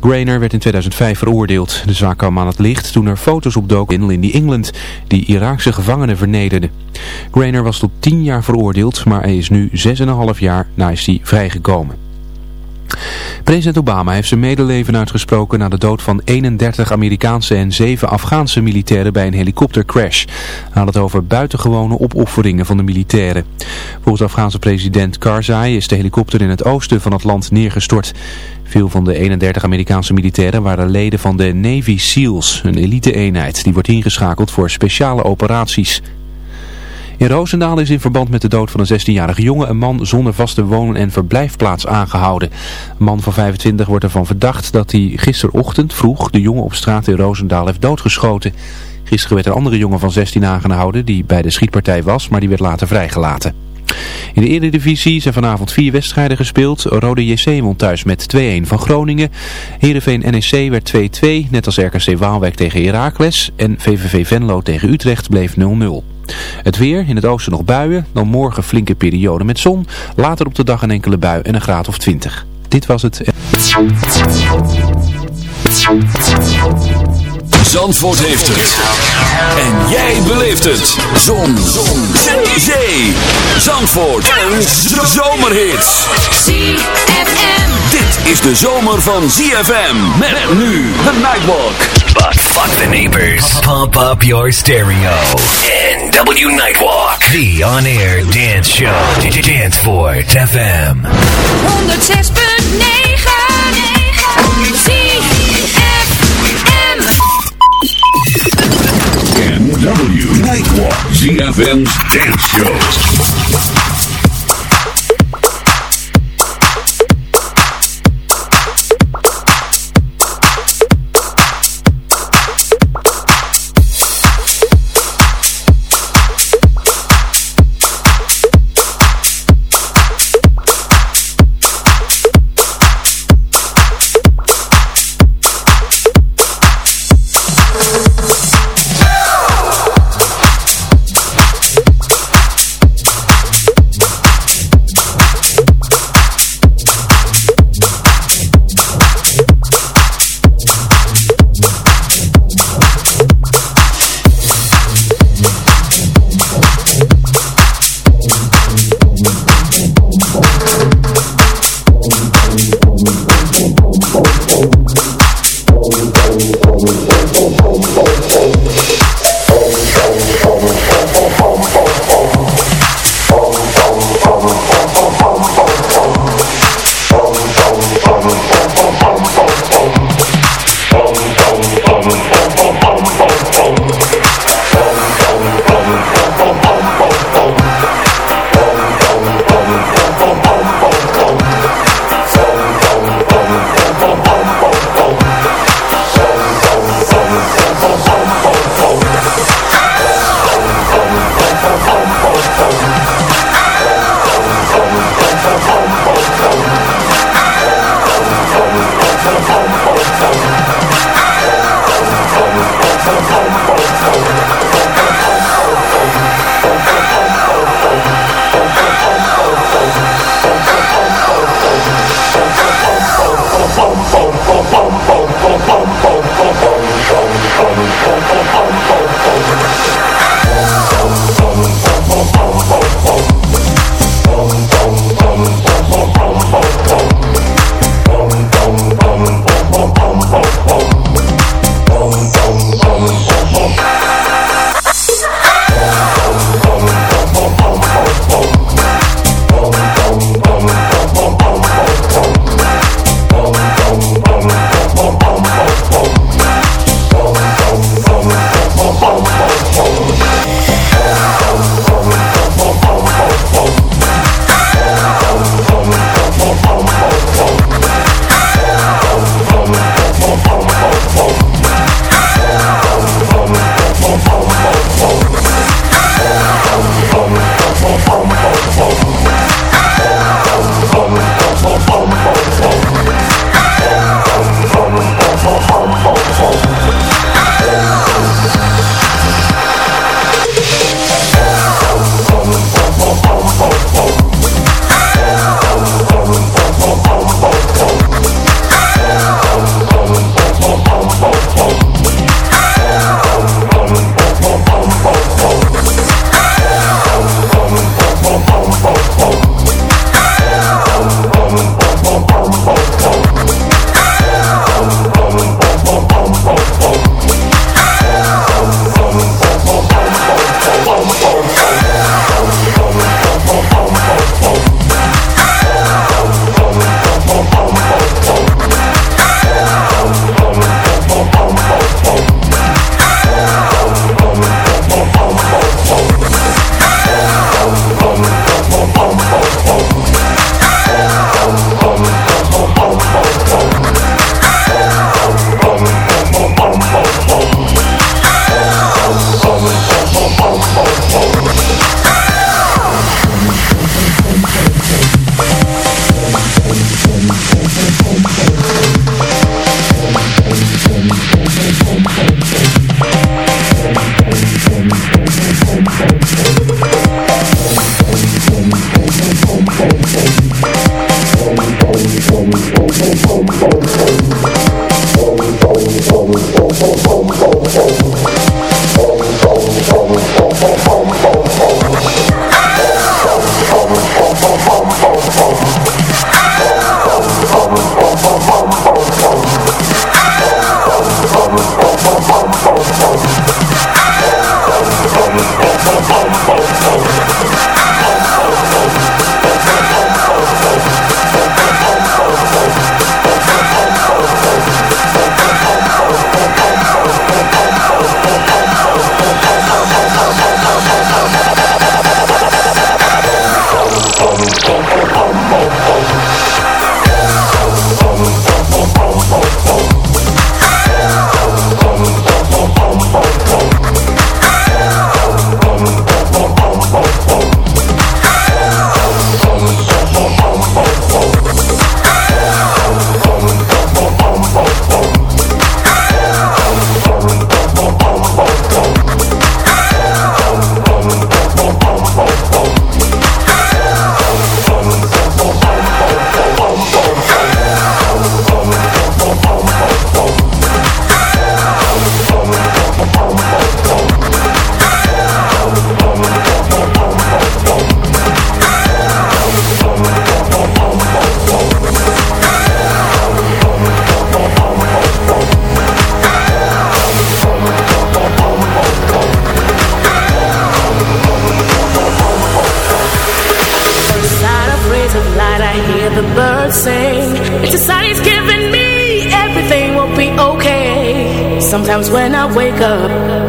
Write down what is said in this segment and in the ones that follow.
Grainer werd in 2005 veroordeeld. De zaak kwam aan het licht toen er foto's opdoken in Lindy England die Iraakse gevangenen vernederden. Grainer was tot 10 jaar veroordeeld, maar hij is nu 6,5 jaar na is hij vrijgekomen. President Obama heeft zijn medeleven uitgesproken na de dood van 31 Amerikaanse en 7 Afghaanse militairen bij een helikoptercrash. Hij had het over buitengewone opofferingen van de militairen. Volgens Afghaanse president Karzai is de helikopter in het oosten van het land neergestort. Veel van de 31 Amerikaanse militairen waren leden van de Navy SEALs, een elite-eenheid die wordt ingeschakeld voor speciale operaties. In Roosendaal is in verband met de dood van een 16-jarige jongen een man zonder vaste wonen en verblijfplaats aangehouden. Een man van 25 wordt ervan verdacht dat hij gisterochtend vroeg de jongen op straat in Roosendaal heeft doodgeschoten. Gisteren werd een andere jongen van 16 aangehouden die bij de schietpartij was, maar die werd later vrijgelaten. In de Eredivisie zijn vanavond vier wedstrijden gespeeld. Rode JC won thuis met 2-1 van Groningen. Heerenveen NEC werd 2-2, net als RKC Waalwijk tegen Heracles. En VVV Venlo tegen Utrecht bleef 0-0. Het weer, in het oosten nog buien, dan morgen flinke periode met zon. Later op de dag een enkele bui en een graad of 20. Dit was het. Zandvoort heeft het. En jij beleeft het. Zon. Zon. Zee. Zandvoort. Een zomerhit. ZFM. Dit is de zomer van ZFM. Met, nu de Nightwalk. But fuck the neighbors. Pump up your stereo. NW Nightwalk. The on-air dance show. Dance for FM. 106.9 ZFM. KNW Nightwalk, ZFM's Dance Show.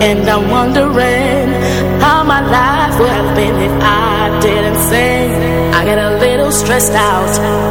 And I'm wondering how my life would have been if I didn't sing. I get a little stressed out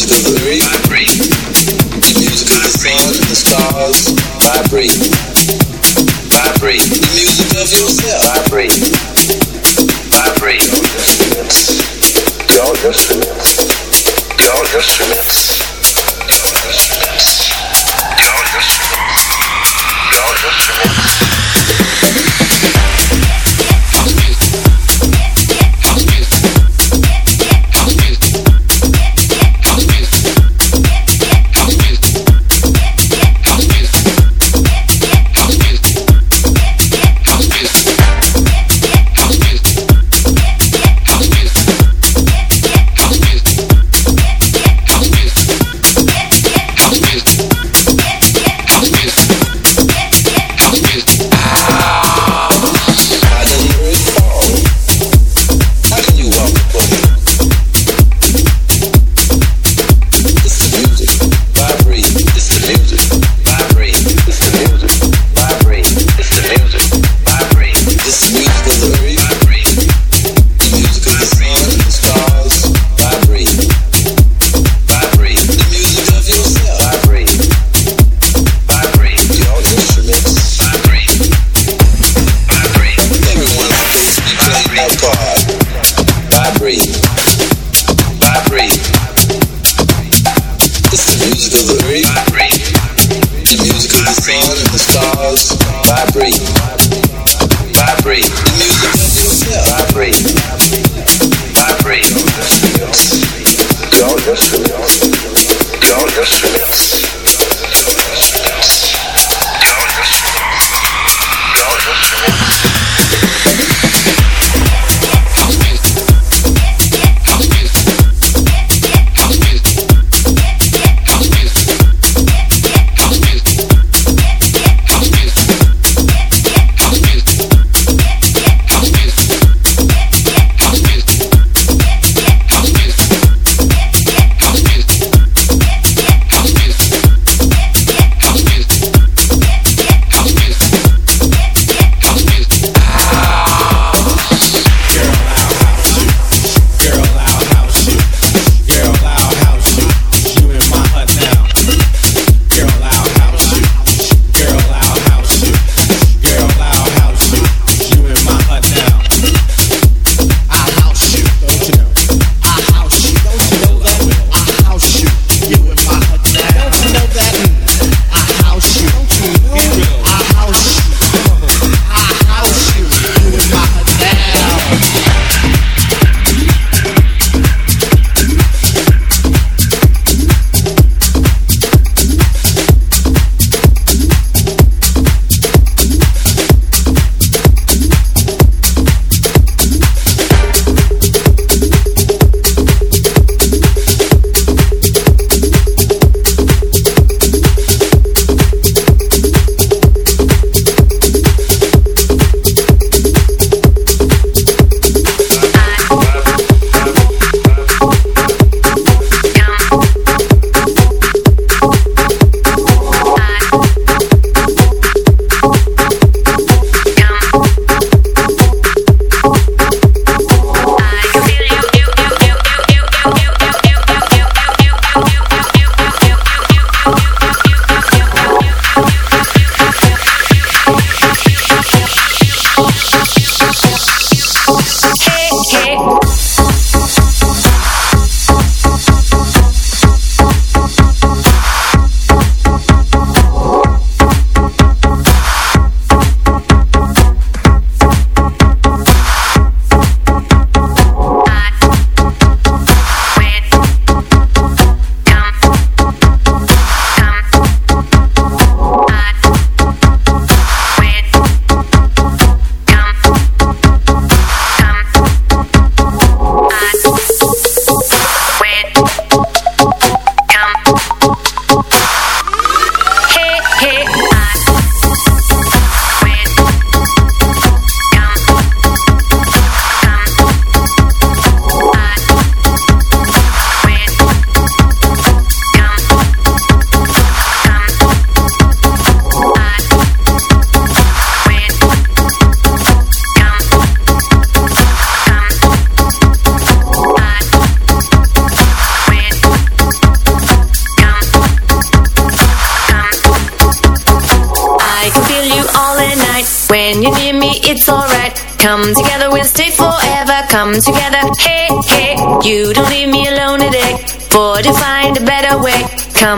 into the blurry vibrate, the sun the stars vibrate, vibrate, the music of yourself vibrate, vibrate.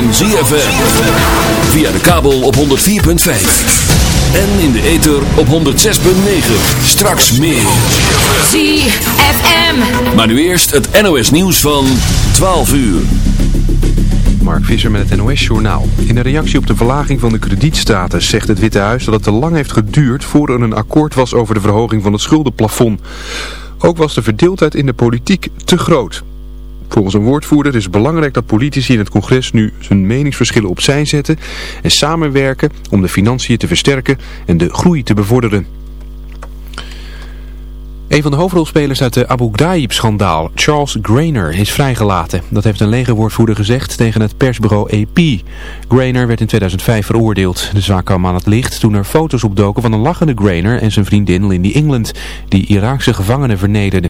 Van ZFM. Via de kabel op 104.5. En in de ether op 106.9. Straks meer. ZFM. Maar nu eerst het NOS nieuws van 12 uur. Mark Visser met het NOS-journaal. In een reactie op de verlaging van de kredietstatus zegt het Witte Huis dat het te lang heeft geduurd voor er een akkoord was over de verhoging van het schuldenplafond. Ook was de verdeeldheid in de politiek te groot. Volgens een woordvoerder is het belangrijk dat politici in het congres nu hun meningsverschillen opzij zetten en samenwerken om de financiën te versterken en de groei te bevorderen. Een van de hoofdrolspelers uit de Abu Ghraib-schandaal, Charles Grainer, is vrijgelaten. Dat heeft een legerwoordvoerder gezegd tegen het persbureau AP. Grainer werd in 2005 veroordeeld. De zaak kwam aan het licht toen er foto's opdoken van een lachende Grainer en zijn vriendin Lindy England, die Iraakse gevangenen vernederden.